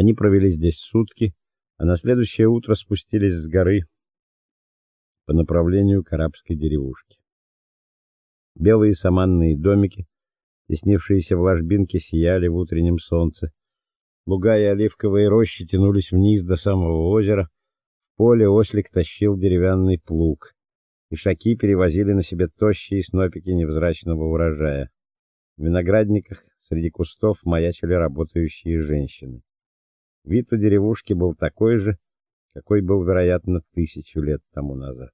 Они провели здесь сутки, а на следующее утро спустились с горы по направлению к арабской деревушке. Белые саманные домики, теснившиеся в ложбинке, сияли в утреннем солнце. Луга и оливковые рощи тянулись вниз до самого озера. В поле ослик тащил деревянный плуг. Ишаки перевозили на себе тощие снопики невзрачного урожая. В виноградниках среди кустов маячили работающие женщины. Вид у деревушки был такой же, какой был, вероятно, тысячу лет тому назад.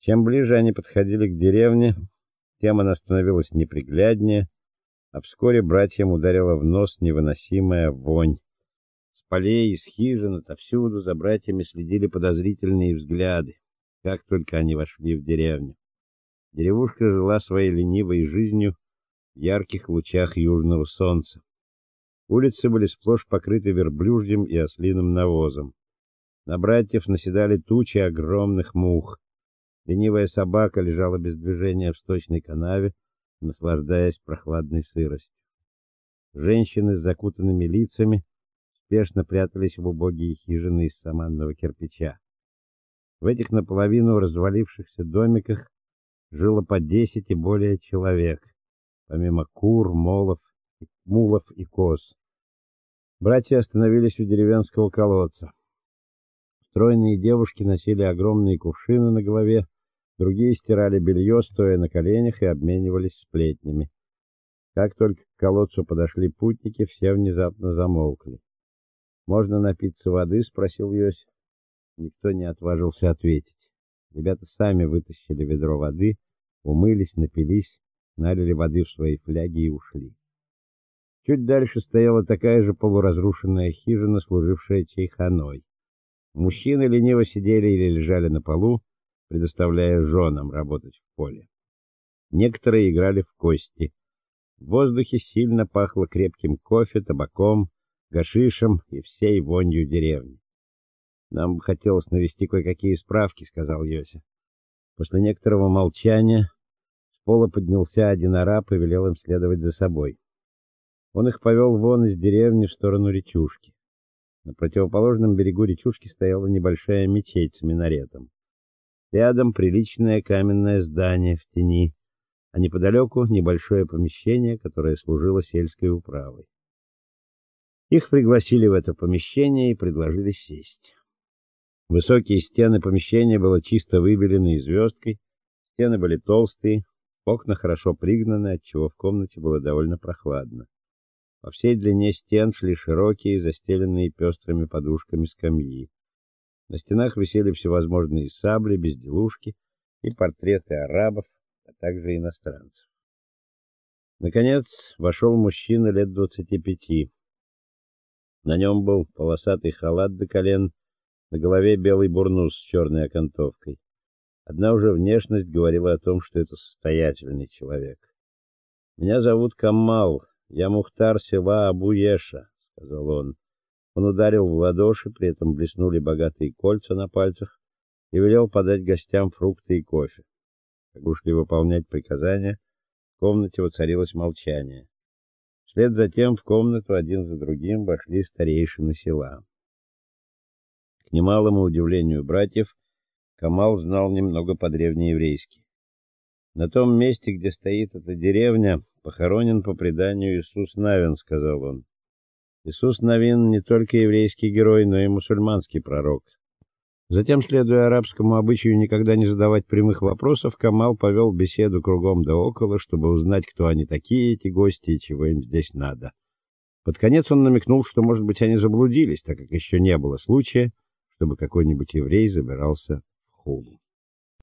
Чем ближе они подходили к деревне, тем она становилась непригляднее, а вскоре братьям ударила в нос невыносимая вонь. С полей, из хижин, отовсюду за братьями следили подозрительные взгляды, как только они вошли в деревню. Деревушка жила своей ленивой жизнью в ярких лучах южного солнца. Улицы были сплошь покрыты верблюжьим и ослиным навозом. На братьев наседали тучи огромных мух. Ленивая собака лежала без движения в сточной канаве, наслаждаясь прохладной сыростью. Женщины с закутанными лицами спешно прятались в убогие хижины из саманного кирпича. В этих наполовину развалившихся домиках жило по десять и более человек, помимо кур, молов, мулов и коз. Братья остановились у деревенского колодца. Стройные девушки носили огромные кувшины на голове, Другие стирали белье, стоя на коленях, и обменивались сплетнями. Как только к колодцу подошли путники, все внезапно замолкли. «Можно напиться воды?» — спросил Йосиф. Никто не отважился ответить. Ребята сами вытащили ведро воды, умылись, напились, налили воды в свои фляги и ушли. Чуть дальше стояла такая же полуразрушенная хижина, служившая чайханой. Мужчины лениво сидели или лежали на полу, предоставляя женам работать в поле. Некоторые играли в кости. В воздухе сильно пахло крепким кофе, табаком, гашишем и всей вонью деревни. Нам бы хотелось навести кое-какие справки, сказал Йося. После некоторого молчания с пола поднялся один араб и велел им следовать за собой. Он их повел вон из деревни в сторону речушки. На противоположном берегу речушки стояла небольшая мечеть с минаретом. Рядом приличное каменное здание в тени, а неподалеку небольшое помещение, которое служило сельской управой. Их пригласили в это помещение и предложили сесть. Высокие стены помещения было чисто выбелены звездкой, стены были толстые, окна хорошо пригнаны, отчего в комнате было довольно прохладно. По всей длине стен шли широкие, застеленные пестрыми подушками скамьи. На стенах висели всевозможные сабли, безделушки и портреты арабов, а также иностранцев. Наконец вошел мужчина лет двадцати пяти. На нем был полосатый халат до колен, на голове белый бурнус с черной окантовкой. Одна уже внешность говорила о том, что это состоятельный человек. Меня зовут Камал, я Мухтар села Абу-Еша, сказал он. Он ударил в ладоши, при этом блеснули богатые кольца на пальцах и велел подать гостям фрукты и кофе. Как ушли выполнять приказания, в комнате воцарилось молчание. Вслед за тем в комнату один за другим вошли старейшины села. К немалому удивлению братьев, Камал знал немного по-древнееврейски. На том месте, где стоит эта деревня, похоронен по преданию Иисус Навин, сказал он. Иисус Навин не только еврейский герой, но и мусульманский пророк. Затем, следуя арабскому обычаю никогда не задавать прямых вопросов, Камал повел беседу кругом да около, чтобы узнать, кто они такие, эти гости, и чего им здесь надо. Под конец он намекнул, что, может быть, они заблудились, так как еще не было случая, чтобы какой-нибудь еврей забирался в Хулу.